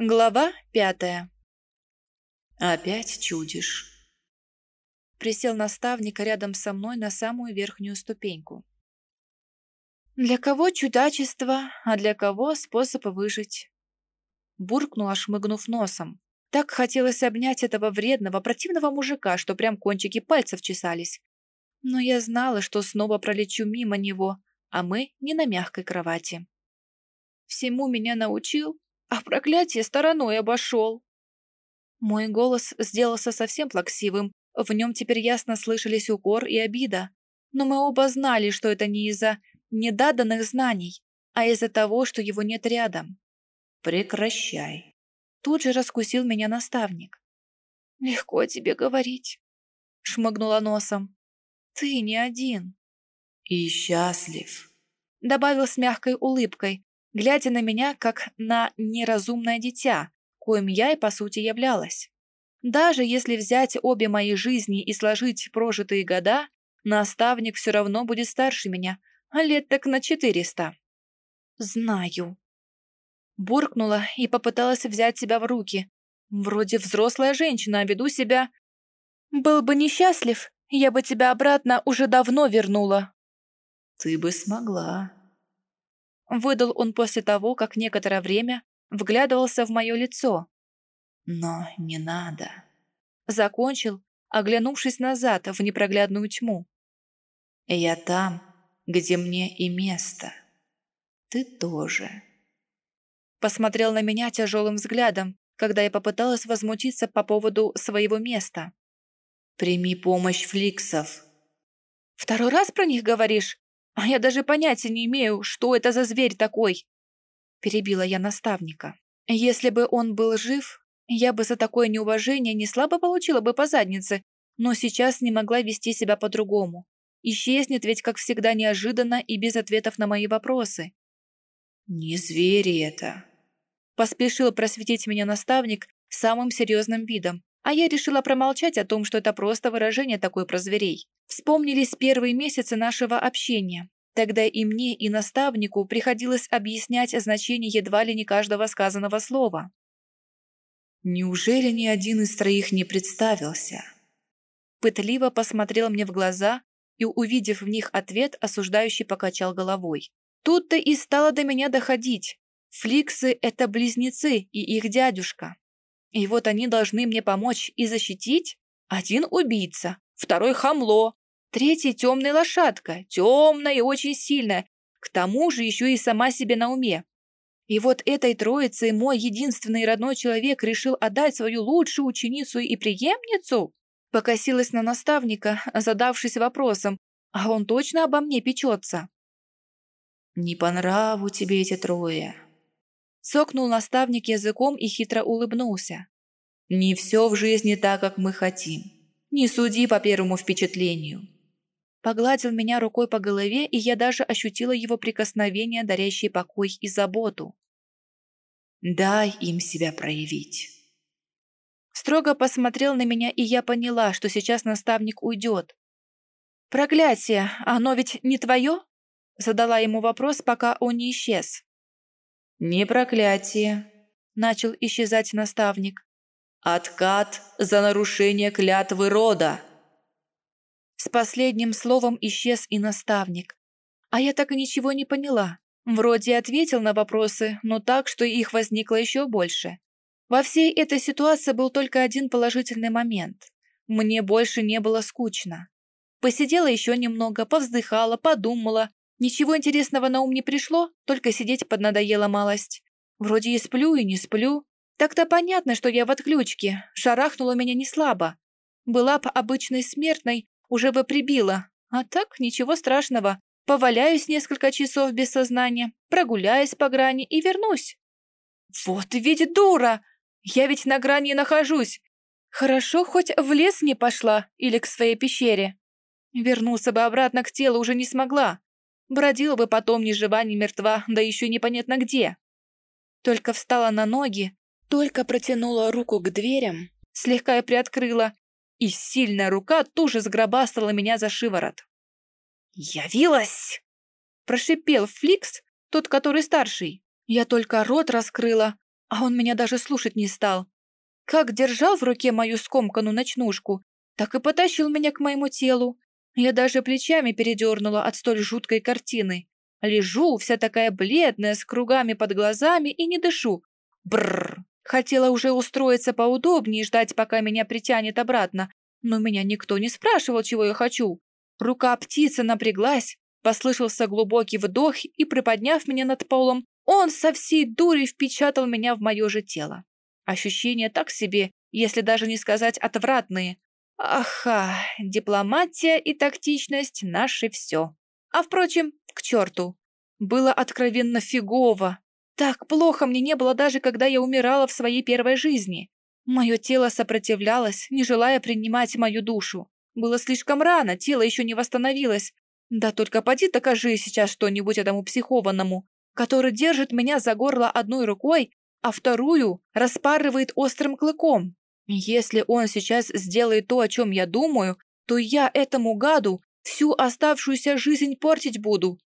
Глава пятая. Опять чудишь. Присел наставник рядом со мной на самую верхнюю ступеньку. Для кого чудачество, а для кого способ выжить? Буркнула, шмыгнув носом. Так хотелось обнять этого вредного, противного мужика, что прям кончики пальцев чесались. Но я знала, что снова пролечу мимо него, а мы не на мягкой кровати. Всему меня научил а проклятие стороной обошел. Мой голос сделался совсем плаксивым, в нем теперь ясно слышались укор и обида. Но мы оба знали, что это не из-за недаданных знаний, а из-за того, что его нет рядом. «Прекращай!» Тут же раскусил меня наставник. «Легко тебе говорить», — шмыгнула носом. «Ты не один». «И счастлив», — добавил с мягкой улыбкой, глядя на меня, как на неразумное дитя, коим я и по сути являлась. Даже если взять обе мои жизни и сложить прожитые года, наставник все равно будет старше меня, а лет так на четыреста. Знаю. Буркнула и попыталась взять себя в руки. Вроде взрослая женщина, а веду себя... Был бы несчастлив, я бы тебя обратно уже давно вернула. Ты бы смогла, Выдал он после того, как некоторое время вглядывался в мое лицо. «Но не надо». Закончил, оглянувшись назад в непроглядную тьму. «Я там, где мне и место. Ты тоже». Посмотрел на меня тяжелым взглядом, когда я попыталась возмутиться по поводу своего места. «Прими помощь фликсов». «Второй раз про них говоришь?» А я даже понятия не имею, что это за зверь такой. Перебила я наставника. Если бы он был жив, я бы за такое неуважение не слабо получила бы по заднице, но сейчас не могла вести себя по-другому. Исчезнет ведь, как всегда, неожиданно и без ответов на мои вопросы. «Не звери это!» Поспешил просветить меня наставник самым серьезным видом, а я решила промолчать о том, что это просто выражение такое про зверей. Вспомнились первые месяцы нашего общения. Тогда и мне, и наставнику приходилось объяснять значение едва ли не каждого сказанного слова. «Неужели ни один из троих не представился?» Пытливо посмотрел мне в глаза и, увидев в них ответ, осуждающий покачал головой. Тут-то и стало до меня доходить. Фликсы — это близнецы и их дядюшка. И вот они должны мне помочь и защитить? Один убийца, второй хамло, третий темная лошадка, темная и очень сильная, к тому же еще и сама себе на уме. И вот этой троице мой единственный родной человек решил отдать свою лучшую ученицу и преемницу? Покосилась на наставника, задавшись вопросом, а он точно обо мне печется? «Не по нраву тебе эти трое», Цокнул наставник языком и хитро улыбнулся. «Не все в жизни так, как мы хотим. Не суди по первому впечатлению». Погладил меня рукой по голове, и я даже ощутила его прикосновение, дарящее покой и заботу. «Дай им себя проявить». Строго посмотрел на меня, и я поняла, что сейчас наставник уйдет. «Проклятие! Оно ведь не твое?» Задала ему вопрос, пока он не исчез. «Не проклятие», — начал исчезать наставник. «Откат за нарушение клятвы рода». С последним словом исчез и наставник. А я так и ничего не поняла. Вроде ответил на вопросы, но так, что их возникло еще больше. Во всей этой ситуации был только один положительный момент. Мне больше не было скучно. Посидела еще немного, повздыхала, подумала, Ничего интересного на ум не пришло, только сидеть поднадоела малость. Вроде и сплю, и не сплю. Так-то понятно, что я в отключке, шарахнула меня не слабо. Была бы обычной смертной, уже бы прибила. А так, ничего страшного. Поваляюсь несколько часов без сознания, прогуляюсь по грани и вернусь. Вот ведь дура! Я ведь на грани нахожусь. Хорошо, хоть в лес не пошла или к своей пещере. Вернуться бы обратно к телу уже не смогла. Бродила бы потом ни жива, ни мертва, да еще непонятно где. Только встала на ноги, только протянула руку к дверям, слегка и приоткрыла, и сильная рука тут же сгробастала меня за шиворот. «Явилась!» – прошипел Фликс, тот, который старший. Я только рот раскрыла, А он меня даже слушать не стал. Как держал в руке мою скомканную ночнушку, так и потащил меня к моему телу. Я даже плечами передернула от столь жуткой картины. Лежу, вся такая бледная, с кругами под глазами и не дышу. Бррр. Хотела уже устроиться поудобнее и ждать, пока меня притянет обратно, но меня никто не спрашивал, чего я хочу. Рука птицы напряглась, послышался глубокий вдох, и, приподняв меня над полом, он со всей дури впечатал меня в мое же тело. Ощущения так себе, если даже не сказать отвратные. Аха, дипломатия и тактичность — наше все. А впрочем, к черту. Было откровенно фигово. Так плохо мне не было даже, когда я умирала в своей первой жизни. Мое тело сопротивлялось, не желая принимать мою душу. Было слишком рано, тело еще не восстановилось. Да только поди докажи сейчас что-нибудь этому психованному, который держит меня за горло одной рукой, а вторую распарывает острым клыком. Если он сейчас сделает то, о чем я думаю, то я этому гаду всю оставшуюся жизнь портить буду.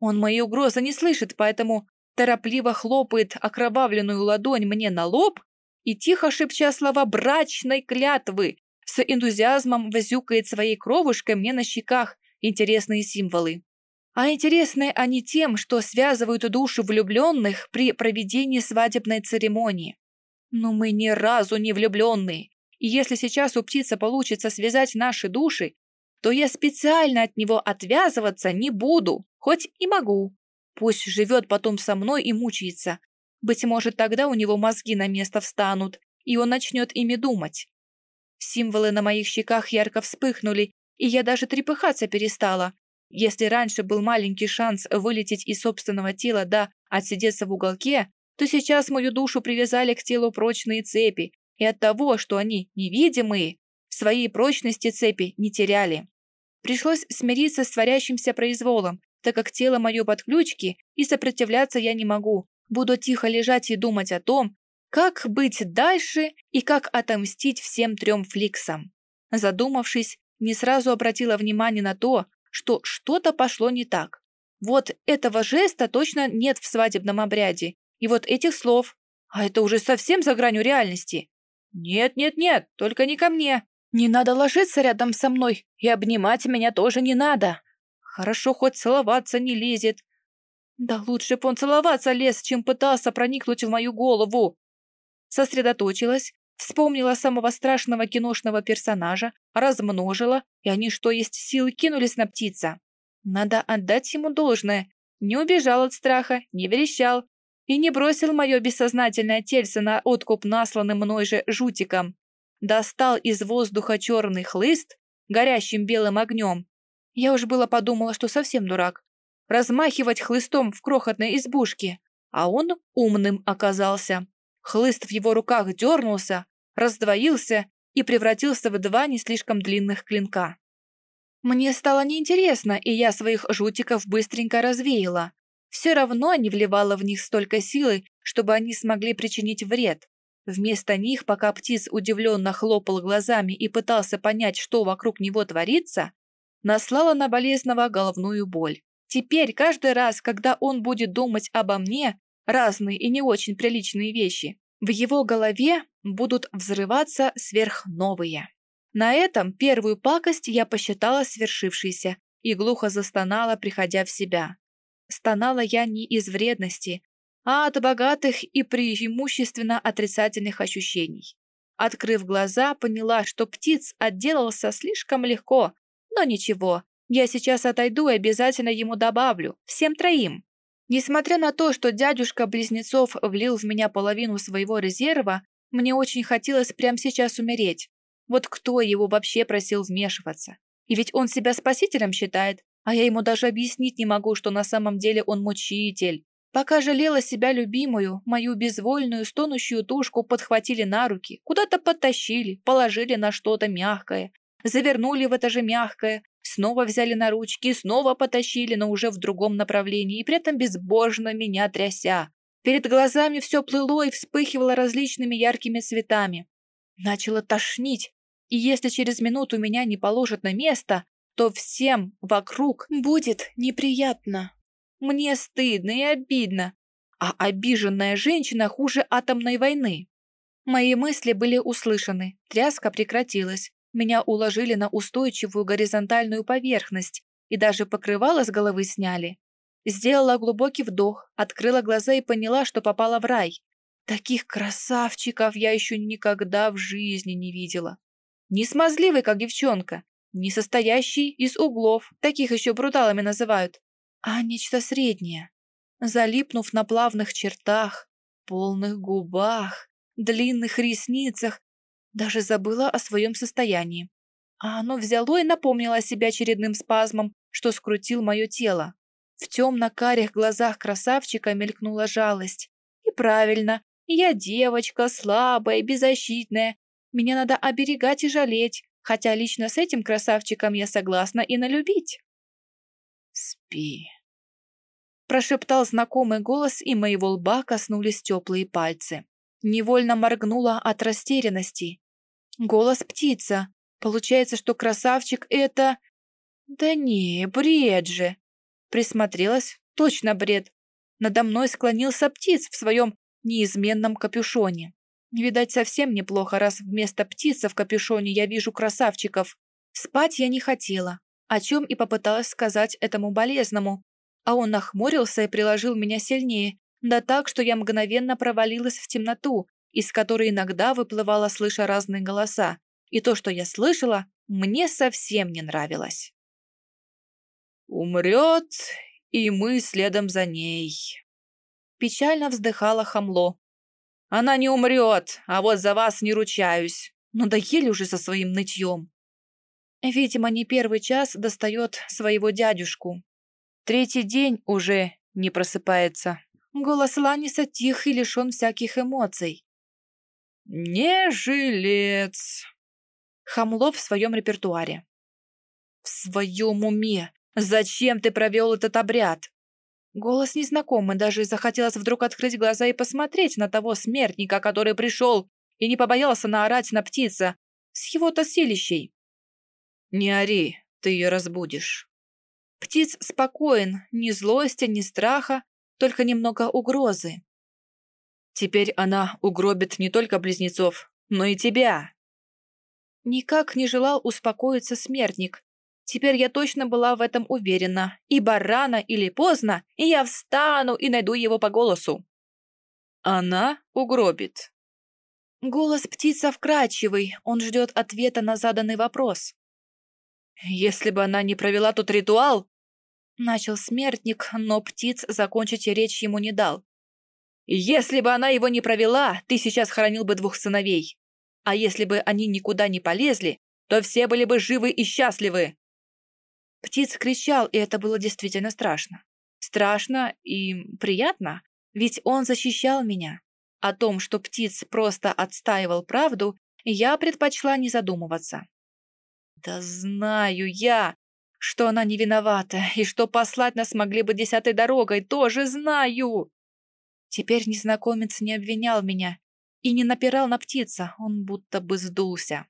Он мои угрозы не слышит, поэтому торопливо хлопает окровавленную ладонь мне на лоб и, тихо шепча слова брачной клятвы, с энтузиазмом возюкает своей кровушкой мне на щеках интересные символы. А интересны они тем, что связывают души влюбленных при проведении свадебной церемонии. Но мы ни разу не влюбленные. И если сейчас у птицы получится связать наши души, то я специально от него отвязываться не буду, хоть и могу. Пусть живет потом со мной и мучается. Быть может, тогда у него мозги на место встанут, и он начнет ими думать. Символы на моих щеках ярко вспыхнули, и я даже трепыхаться перестала. Если раньше был маленький шанс вылететь из собственного тела да отсидеться в уголке, то сейчас мою душу привязали к телу прочные цепи, и от того, что они невидимые, своей прочности цепи не теряли. Пришлось смириться с творящимся произволом, так как тело мое под ключки, и сопротивляться я не могу. Буду тихо лежать и думать о том, как быть дальше и как отомстить всем трем фликсам. Задумавшись, не сразу обратила внимание на то, что что-то пошло не так. Вот этого жеста точно нет в свадебном обряде, и вот этих слов. А это уже совсем за гранью реальности. Нет, нет, нет, только не ко мне. Не надо ложиться рядом со мной, и обнимать меня тоже не надо. Хорошо, хоть целоваться не лезет. Да лучше б он целоваться лез, чем пытался проникнуть в мою голову. Сосредоточилась, вспомнила самого страшного киношного персонажа, размножила, и они, что есть силы, кинулись на птица. Надо отдать ему должное. Не убежал от страха, не верещал, и не бросил мое бессознательное тельце на откуп насланным мной же жутиком. Достал из воздуха черный хлыст, горящим белым огнем. Я уж было подумала, что совсем дурак. Размахивать хлыстом в крохотной избушке. А он умным оказался. Хлыст в его руках дернулся, раздвоился и превратился в два не слишком длинных клинка. Мне стало неинтересно, и я своих жутиков быстренько развеяла все равно не вливала в них столько силы, чтобы они смогли причинить вред. Вместо них, пока птиц удивленно хлопал глазами и пытался понять, что вокруг него творится, наслала на болезного головную боль. Теперь, каждый раз, когда он будет думать обо мне, разные и не очень приличные вещи, в его голове будут взрываться сверхновые. На этом первую пакость я посчитала свершившейся и глухо застонала, приходя в себя. Стонала я не из вредности, а от богатых и преимущественно отрицательных ощущений. Открыв глаза, поняла, что птиц отделался слишком легко, но ничего, я сейчас отойду и обязательно ему добавлю, всем троим. Несмотря на то, что дядюшка Близнецов влил в меня половину своего резерва, мне очень хотелось прямо сейчас умереть. Вот кто его вообще просил вмешиваться? И ведь он себя спасителем считает, а я ему даже объяснить не могу, что на самом деле он мучитель. Пока жалела себя любимую, мою безвольную, стонущую тушку подхватили на руки, куда-то подтащили, положили на что-то мягкое, завернули в это же мягкое, снова взяли на ручки, снова потащили, но уже в другом направлении, и при этом безбожно меня тряся. Перед глазами все плыло и вспыхивало различными яркими цветами. Начало тошнить, и если через минуту меня не положат на место, то всем вокруг будет неприятно. Мне стыдно и обидно. а обиженная женщина хуже атомной войны. Мои мысли были услышаны, тряска прекратилась, меня уложили на устойчивую горизонтальную поверхность и даже покрывало с головы сняли. Сделала глубокий вдох, открыла глаза и поняла, что попала в рай. Таких красавчиков я еще никогда в жизни не видела. Не смазливый, как девчонка, не состоящий из углов, таких еще бруталами называют, а нечто среднее. Залипнув на плавных чертах, полных губах, длинных ресницах, даже забыла о своем состоянии. А оно взяло и напомнило о себе очередным спазмом, что скрутил мое тело. В темно-карих глазах красавчика мелькнула жалость. И правильно, я девочка, слабая, беззащитная. Меня надо оберегать и жалеть, хотя лично с этим красавчиком я согласна и налюбить. «Спи», — прошептал знакомый голос, и моего лба коснулись теплые пальцы. Невольно моргнула от растерянности. Голос птица. Получается, что красавчик это... Да не, бред же. Присмотрелась, точно бред. Надо мной склонился птиц в своем неизменном капюшоне. Видать, совсем неплохо, раз вместо птицы в капюшоне я вижу красавчиков. Спать я не хотела, о чем и попыталась сказать этому болезному. А он нахмурился и приложил меня сильнее, да так, что я мгновенно провалилась в темноту, из которой иногда выплывала, слыша разные голоса, и то, что я слышала, мне совсем не нравилось. «Умрет, и мы следом за ней», — печально вздыхала Хамло. «Она не умрет, а вот за вас не ручаюсь. Надоели уже со своим нытьем». Видимо, не первый час достает своего дядюшку. Третий день уже не просыпается. Голос Ланиса тих и лишен всяких эмоций. «Не жилец!» Хамло в своем репертуаре. «В своем уме! Зачем ты провел этот обряд?» Голос незнакомый, даже захотелось вдруг открыть глаза и посмотреть на того смертника, который пришел и не побоялся наорать на птица с его-то силищей. «Не ори, ты ее разбудишь». Птиц спокоен, ни злости, ни страха, только немного угрозы. Теперь она угробит не только близнецов, но и тебя. Никак не желал успокоиться смертник. Теперь я точно была в этом уверена, ибо рано или поздно я встану и найду его по голосу. Она угробит. Голос птица вкрадчивый, он ждет ответа на заданный вопрос. Если бы она не провела тот ритуал... Начал смертник, но птиц закончить речь ему не дал. Если бы она его не провела, ты сейчас хоронил бы двух сыновей. А если бы они никуда не полезли, то все были бы живы и счастливы. Птиц кричал, и это было действительно страшно. Страшно и приятно, ведь он защищал меня. О том, что птиц просто отстаивал правду, я предпочла не задумываться. Да знаю я, что она не виновата, и что послать нас могли бы десятой дорогой, тоже знаю. Теперь незнакомец не обвинял меня и не напирал на птица, он будто бы сдулся.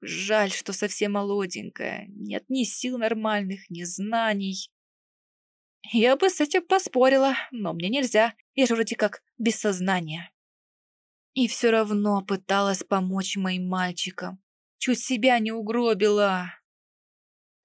Жаль, что совсем молоденькая, нет ни сил нормальных, ни знаний. Я бы с этим поспорила, но мне нельзя, я же вроде как без сознания. И все равно пыталась помочь моим мальчикам. Чуть себя не угробила.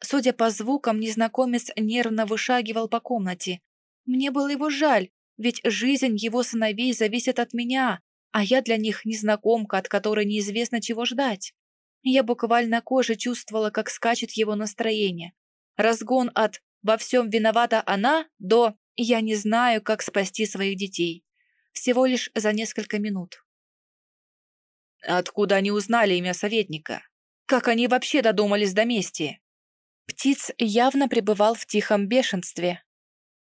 Судя по звукам, незнакомец нервно вышагивал по комнате. Мне было его жаль, ведь жизнь его сыновей зависит от меня, а я для них незнакомка, от которой неизвестно чего ждать. Я буквально кожей чувствовала, как скачет его настроение. Разгон от «во всем виновата она» до «я не знаю, как спасти своих детей». Всего лишь за несколько минут. Откуда они узнали имя советника? Как они вообще додумались до мести? Птиц явно пребывал в тихом бешенстве,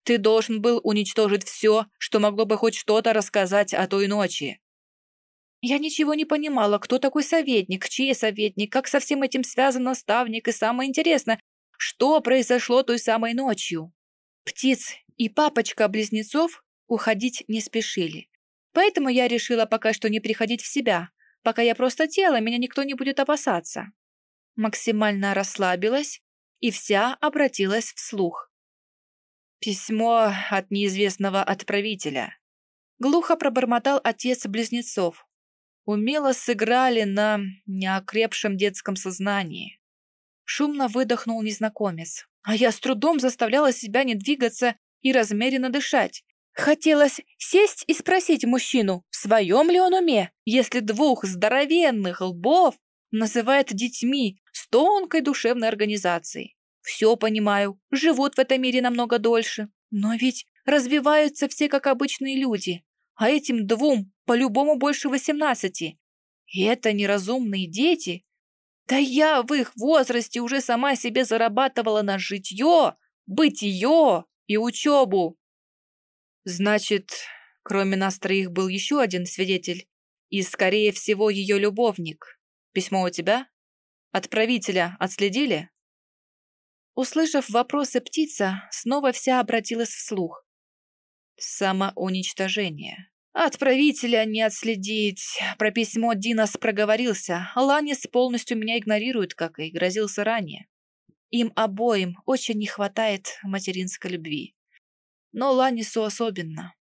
ты должен был уничтожить все, что могло бы хоть что-то рассказать о той ночи. Я ничего не понимала, кто такой советник, чей советник, как со всем этим связан наставник, и самое интересное, что произошло той самой ночью. Птиц и папочка-близнецов уходить не спешили. Поэтому я решила пока что не приходить в себя. Пока я просто тело, меня никто не будет опасаться. Максимально расслабилась и вся обратилась вслух. Письмо от неизвестного отправителя. Глухо пробормотал отец близнецов. Умело сыграли на неокрепшем детском сознании. Шумно выдохнул незнакомец. А я с трудом заставляла себя не двигаться и размеренно дышать. Хотелось сесть и спросить мужчину, в своем ли он уме, если двух здоровенных лбов называет детьми с тонкой душевной организацией. Все понимаю, живут в этом мире намного дольше. Но ведь развиваются все как обычные люди, а этим двум по-любому больше восемнадцати. И это неразумные дети. Да я в их возрасте уже сама себе зарабатывала на житье, бытие и учебу. Значит, кроме нас троих был еще один свидетель, и, скорее всего, ее любовник. Письмо у тебя? Отправителя отследили? Услышав вопросы птица, снова вся обратилась вслух. Самоуничтожение. Отправителя не отследить. Про письмо Динас проговорился. Ланис полностью меня игнорирует, как и грозился ранее. Им обоим очень не хватает материнской любви. Но Ланису особенно.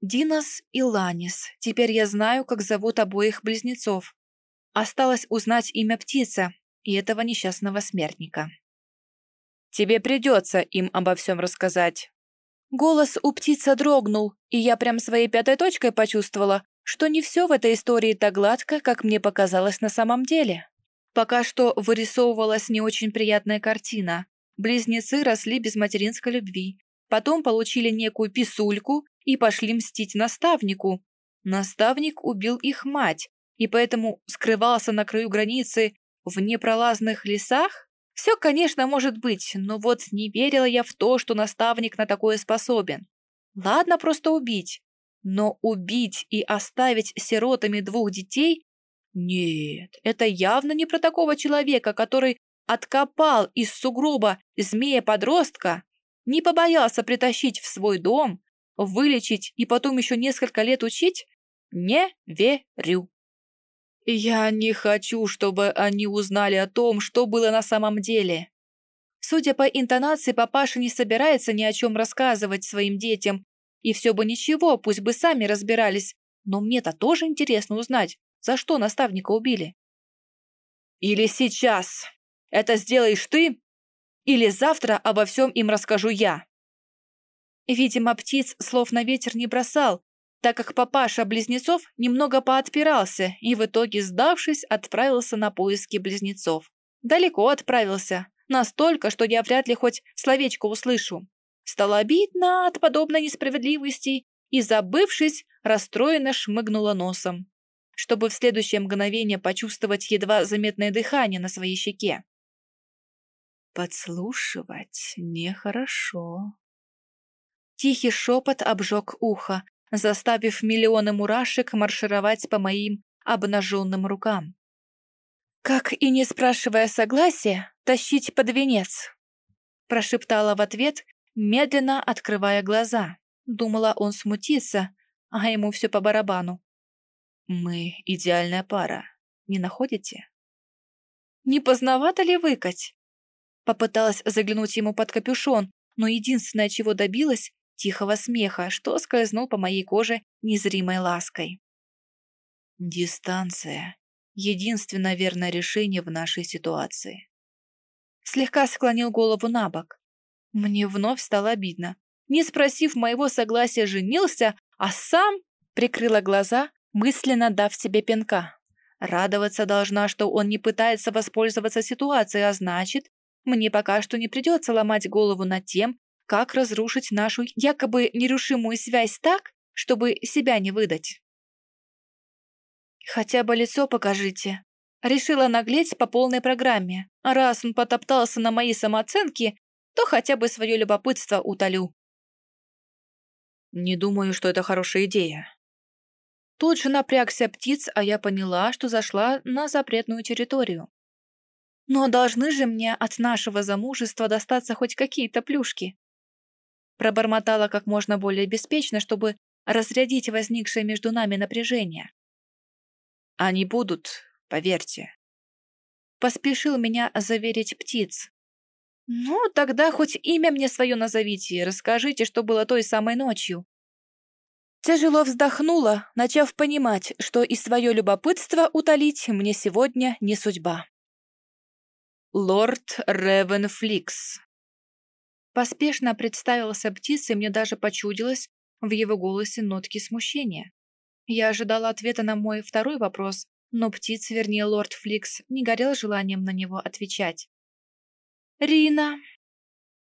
Динас и Ланис. Теперь я знаю, как зовут обоих близнецов. Осталось узнать имя птицы и этого несчастного смертника. Тебе придется им обо всем рассказать». Голос у птицы дрогнул, и я прям своей пятой точкой почувствовала, что не все в этой истории так гладко, как мне показалось на самом деле. Пока что вырисовывалась не очень приятная картина. Близнецы росли без материнской любви, потом получили некую писульку и пошли мстить наставнику. Наставник убил их мать, и поэтому скрывался на краю границы в непролазных лесах? Все, конечно, может быть, но вот не верила я в то, что наставник на такое способен. Ладно просто убить, но убить и оставить сиротами двух детей? Нет, это явно не про такого человека, который откопал из сугроба змея-подростка, не побоялся притащить в свой дом, вылечить и потом еще несколько лет учить? Не верю. Я не хочу, чтобы они узнали о том, что было на самом деле. Судя по интонации, папаша не собирается ни о чем рассказывать своим детям. И все бы ничего, пусть бы сами разбирались. Но мне-то тоже интересно узнать, за что наставника убили. Или сейчас это сделаешь ты, или завтра обо всем им расскажу я. Видимо, птиц слов на ветер не бросал, так как папаша близнецов немного поотпирался и в итоге, сдавшись, отправился на поиски близнецов. Далеко отправился, настолько, что я вряд ли хоть словечко услышу. Стало обидно от подобной несправедливости и, забывшись, расстроенно шмыгнула носом, чтобы в следующее мгновение почувствовать едва заметное дыхание на своей щеке. Подслушивать нехорошо. Тихий шепот обжег ухо, заставив миллионы мурашек маршировать по моим обнаженным рукам. «Как и не спрашивая согласия, тащить под венец!» прошептала в ответ, медленно открывая глаза. Думала, он смутится, а ему все по барабану. «Мы идеальная пара, не находите?» «Не поздновато ли выкать?» Попыталась заглянуть ему под капюшон, но единственное, чего добилась, тихого смеха, что скользнул по моей коже незримой лаской. Дистанция — единственное верное решение в нашей ситуации. Слегка склонил голову на бок. Мне вновь стало обидно. Не спросив моего согласия, женился, а сам прикрыла глаза, мысленно дав себе пинка. Радоваться должна, что он не пытается воспользоваться ситуацией, а значит, мне пока что не придется ломать голову над тем, как разрушить нашу якобы нерушимую связь так, чтобы себя не выдать. «Хотя бы лицо покажите». Решила наглеть по полной программе. А раз он потоптался на моей самооценке, то хотя бы свое любопытство утолю. Не думаю, что это хорошая идея. Тут же напрягся птиц, а я поняла, что зашла на запретную территорию. Но должны же мне от нашего замужества достаться хоть какие-то плюшки. Пробормотала как можно более беспечно, чтобы разрядить возникшее между нами напряжение. «Они будут, поверьте». Поспешил меня заверить птиц. Ну, тогда хоть имя мне свое назовите и расскажите, что было той самой ночью. Тяжело вздохнула, начав понимать, что и свое любопытство утолить мне сегодня не судьба. Лорд Ревенфликс. Поспешно представился птицей, мне даже почудилось в его голосе нотки смущения. Я ожидала ответа на мой второй вопрос, но птиц, вернее лорд Фликс, не горел желанием на него отвечать. «Рина!»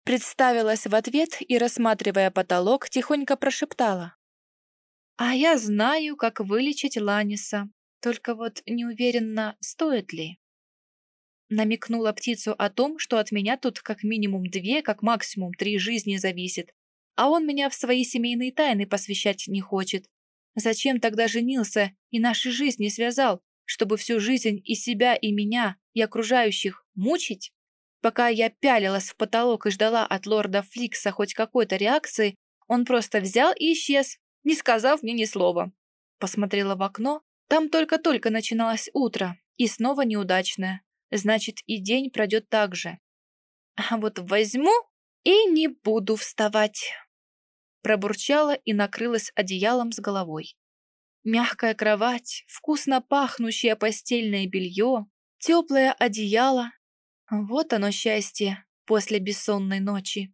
Представилась в ответ и, рассматривая потолок, тихонько прошептала. «А я знаю, как вылечить Ланиса, только вот не уверена, стоит ли». Намекнула птицу о том, что от меня тут как минимум две, как максимум три жизни зависит, а он меня в свои семейные тайны посвящать не хочет. Зачем тогда женился и наши жизни связал, чтобы всю жизнь и себя, и меня, и окружающих мучить? Пока я пялилась в потолок и ждала от лорда Фликса хоть какой-то реакции, он просто взял и исчез, не сказав мне ни слова. Посмотрела в окно, там только-только начиналось утро, и снова неудачное. Значит, и день пройдет так же. А вот возьму и не буду вставать. Пробурчала и накрылась одеялом с головой. Мягкая кровать, вкусно пахнущее постельное белье, теплое одеяло, вот оно счастье после бессонной ночи.